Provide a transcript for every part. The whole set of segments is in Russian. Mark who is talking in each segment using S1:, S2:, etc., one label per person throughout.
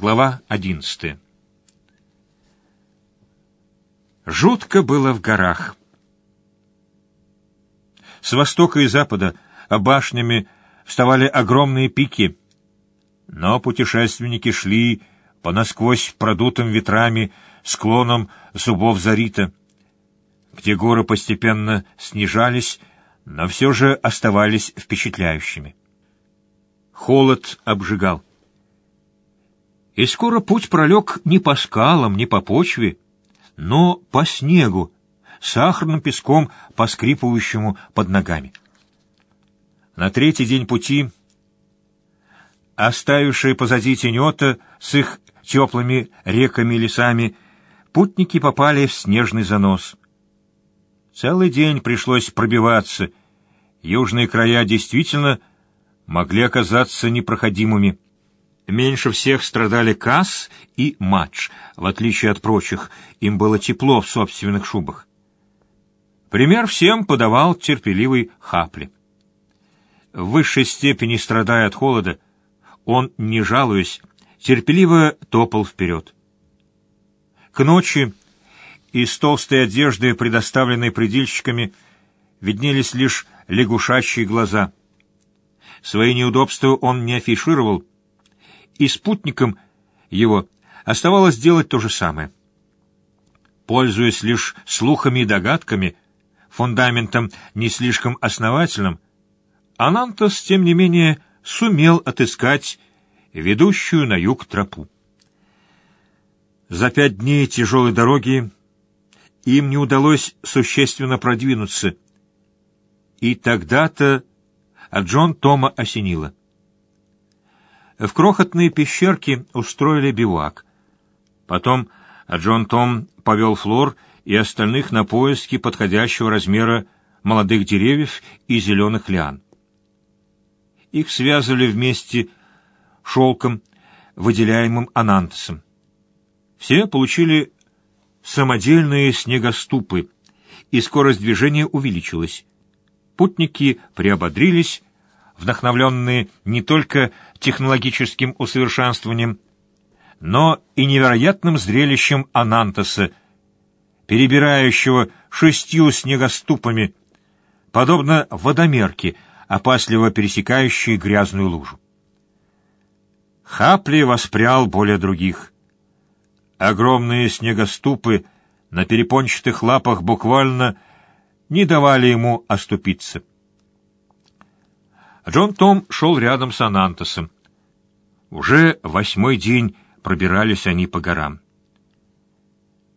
S1: Глава одиннадцатая. Жутко было в горах. С востока и запада башнями вставали огромные пики, но путешественники шли по насквозь продутым ветрами склонам зубов Зарита, где горы постепенно снижались, но все же оставались впечатляющими. Холод обжигал. И скоро путь пролег не по скалам, не по почве, но по снегу, сахарным песком, поскрипывающему под ногами. На третий день пути, оставившие позади тенета с их теплыми реками и лесами, путники попали в снежный занос. Целый день пришлось пробиваться. Южные края действительно могли оказаться непроходимыми. Меньше всех страдали Касс и Матч. В отличие от прочих, им было тепло в собственных шубах. Пример всем подавал терпеливый Хапли. В высшей степени страдая от холода, он, не жалуясь, терпеливо топал вперед. К ночи из толстой одежды, предоставленной предельщиками, виднелись лишь лягушачьи глаза. Свои неудобства он не афишировал, и спутникам его оставалось делать то же самое. Пользуясь лишь слухами и догадками, фундаментом не слишком основательным, Анантос, тем не менее, сумел отыскать ведущую на юг тропу. За пять дней тяжелой дороги им не удалось существенно продвинуться, и тогда-то Джон Тома осенило. В крохотные пещерки устроили бивак. Потом Джон Том повел Флор и остальных на поиски подходящего размера молодых деревьев и зеленых лиан. Их связывали вместе шелком, выделяемым анантосом. Все получили самодельные снегоступы, и скорость движения увеличилась. Путники приободрились, вдохновленные не только технологическим усовершенствованием, но и невероятным зрелищем Анантоса, перебирающего шестью снегоступами, подобно водомерке, опасливо пересекающей грязную лужу. Хапли воспрял более других. Огромные снегоступы на перепончатых лапах буквально не давали ему оступиться. Джон Том шел рядом с Анантосом. Уже восьмой день пробирались они по горам.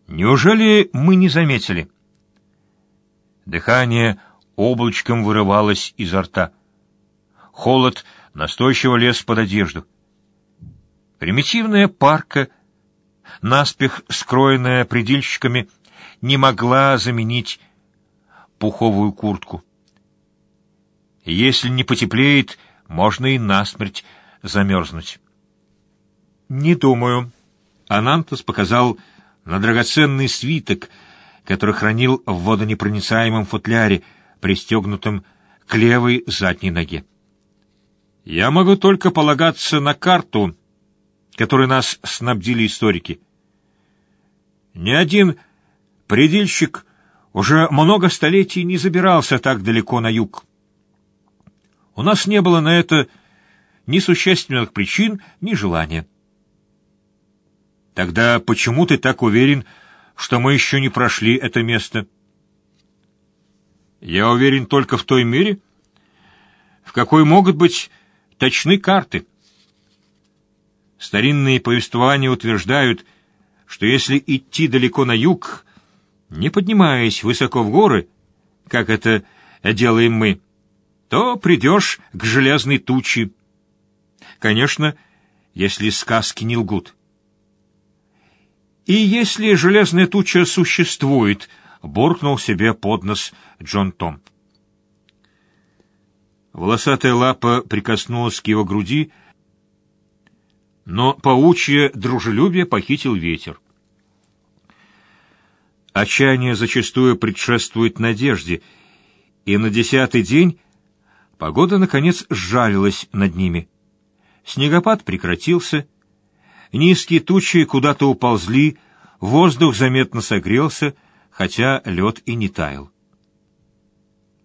S1: Неужели мы не заметили? Дыхание облачком вырывалось изо рта. Холод настойчиво лез под одежду. Примитивная парка, наспех скроенная предельщиками, не могла заменить пуховую куртку. Если не потеплеет, можно и насмерть замерзнуть. «Не думаю». Анантос показал на драгоценный свиток, который хранил в водонепроницаемом футляре, пристегнутом к левой задней ноге. «Я могу только полагаться на карту, которой нас снабдили историки. Ни один предельщик уже много столетий не забирался так далеко на юг. У нас не было на это ни существенных причин, ни желания. Тогда почему ты так уверен, что мы еще не прошли это место? Я уверен только в той мере, в какой могут быть точны карты. Старинные повествования утверждают, что если идти далеко на юг, не поднимаясь высоко в горы, как это делаем мы, то придешь к железной туче. Конечно, если сказки не лгут. И если железная туча существует, буркнул себе под нос Джон Том. Волосатая лапа прикоснулась к его груди, но паучье дружелюбие похитил ветер. Отчаяние зачастую предшествует надежде, и на десятый день Погода, наконец, сжалилась над ними. Снегопад прекратился. Низкие тучи куда-то уползли, воздух заметно согрелся, хотя лед и не таял.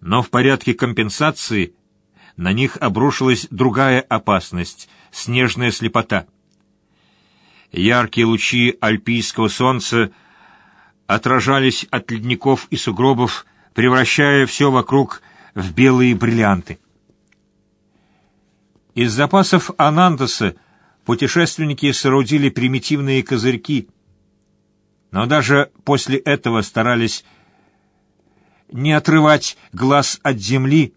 S1: Но в порядке компенсации на них обрушилась другая опасность — снежная слепота. Яркие лучи альпийского солнца отражались от ледников и сугробов, превращая все вокруг в белые бриллианты. Из запасов Анандаса путешественники соорудили примитивные козырьки, но даже после этого старались не отрывать глаз от земли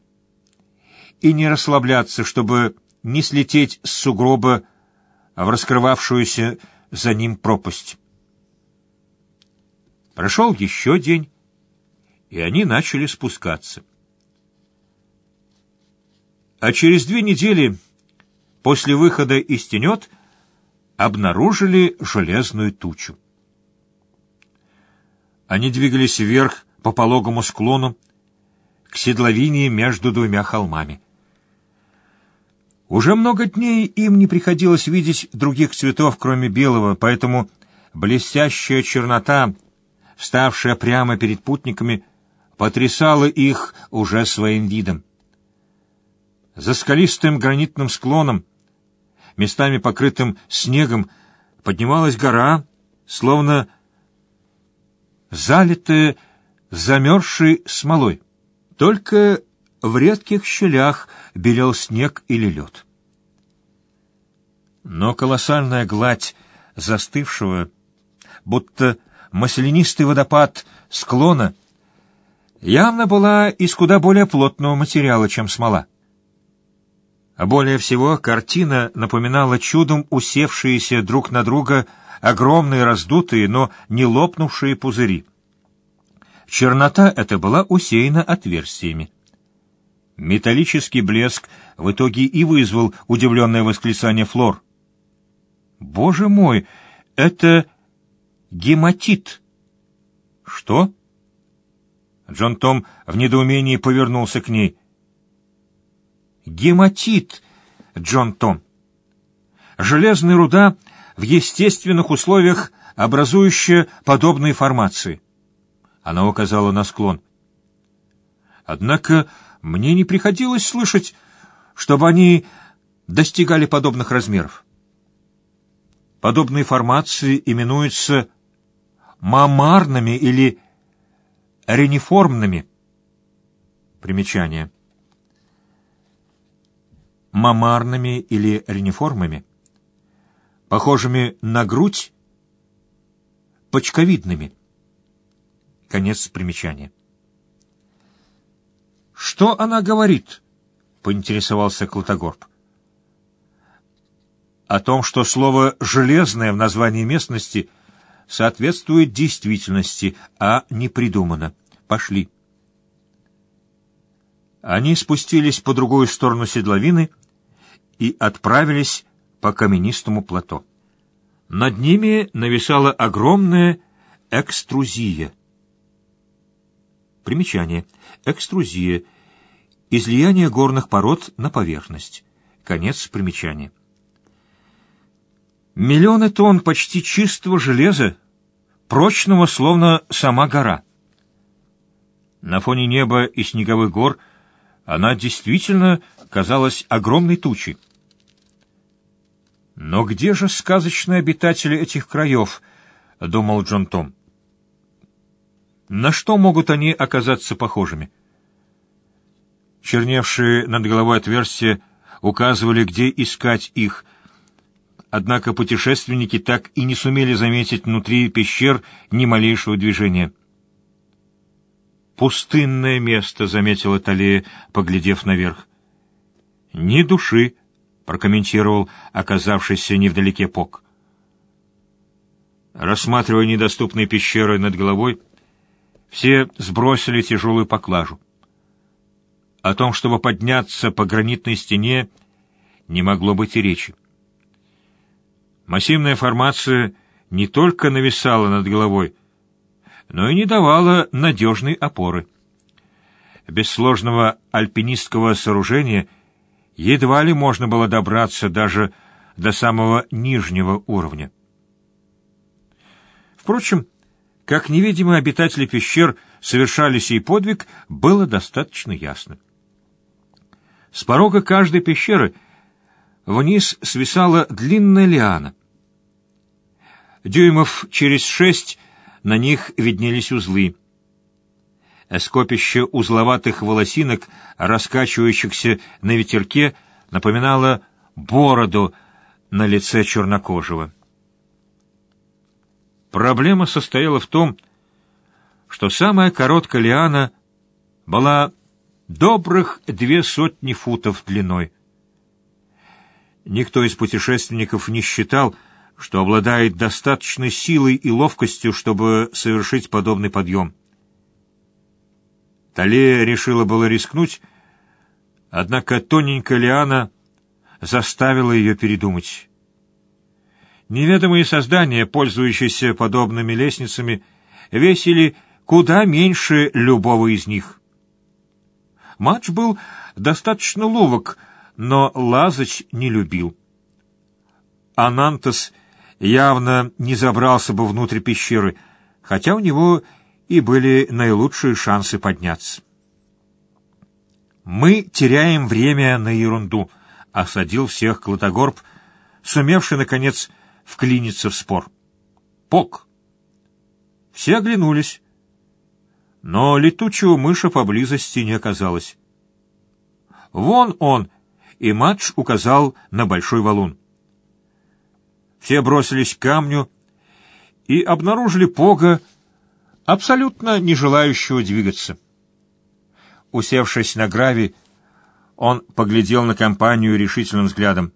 S1: и не расслабляться, чтобы не слететь с сугроба в раскрывавшуюся за ним пропасть. Прошел еще день, и они начали спускаться. А через две недели после выхода из тенет обнаружили железную тучу. Они двигались вверх по пологому склону к седловине между двумя холмами. Уже много дней им не приходилось видеть других цветов, кроме белого, поэтому блестящая чернота, вставшая прямо перед путниками, потрясала их уже своим видом. За скалистым гранитным склоном, местами покрытым снегом, поднималась гора, словно залитая замерзшей смолой. Только в редких щелях белел снег или лед. Но колоссальная гладь застывшего, будто маслянистый водопад склона, явно была из куда более плотного материала, чем смола. А более всего картина напоминала чудом усевшиеся друг на друга огромные раздутые, но не лопнувшие пузыри. Чернота эта была усеяна отверстиями. Металлический блеск в итоге и вызвал удивленное восклицание Флор. «Боже мой, это гематит!» «Что?» Джон Том в недоумении повернулся к ней. «Гематит, Джон Том. Железная руда в естественных условиях, образующая подобные формации». Она указала на склон. Однако мне не приходилось слышать, чтобы они достигали подобных размеров. Подобные формации именуются мамарными или рениформными. Примечание. Мамарными или рениформами, похожими на грудь, почковидными. Конец примечания. «Что она говорит?» — поинтересовался Клотогорб. «О том, что слово «железное» в названии местности соответствует действительности, а не придумано. Пошли». Они спустились по другую сторону седловины и отправились по каменистому плато. Над ними нависала огромная экструзия — Примечание. Экструзия. Излияние горных пород на поверхность. Конец примечания. Миллионы тонн почти чистого железа, прочного, словно сама гора. На фоне неба и снеговых гор она действительно казалась огромной тучей. «Но где же сказочные обитатели этих краев?» — думал Джон Том. На что могут они оказаться похожими? Черневшие над головой отверстия указывали, где искать их, однако путешественники так и не сумели заметить внутри пещер ни малейшего движения. «Пустынное место», — заметила Талия, поглядев наверх. «Ни души», — прокомментировал оказавшийся невдалеке Пок. Рассматривая недоступные пещеры над головой, все сбросили тяжелую поклажу. О том, чтобы подняться по гранитной стене, не могло быть и речи. Массивная формация не только нависала над головой, но и не давала надежной опоры. Без сложного альпинистского сооружения едва ли можно было добраться даже до самого нижнего уровня. Впрочем, как невидимые обитатели пещер совершали сей подвиг, было достаточно ясно. С порога каждой пещеры вниз свисала длинная лиана. Дюймов через шесть на них виднелись узлы. Скопище узловатых волосинок, раскачивающихся на ветерке, напоминало бороду на лице чернокожего. Проблема состояла в том, что самая короткая лиана была добрых две сотни футов длиной. Никто из путешественников не считал, что обладает достаточной силой и ловкостью, чтобы совершить подобный подъем. Талея решила было рискнуть, однако тоненькая лиана заставила ее передумать. Неведомые создания, пользующиеся подобными лестницами, весили куда меньше любого из них. Матч был достаточно ловок, но Лазач не любил. Анантас явно не забрался бы внутрь пещеры, хотя у него и были наилучшие шансы подняться. «Мы теряем время на ерунду», — осадил всех Клотогорб, сумевший, наконец, вклиниться в спор. «Пок!» Все оглянулись, но летучего мыша поблизости не оказалось. «Вон он!» — и Мадж указал на большой валун. Все бросились к камню и обнаружили Пога, абсолютно не желающего двигаться. Усевшись на гравий, он поглядел на компанию решительным взглядом.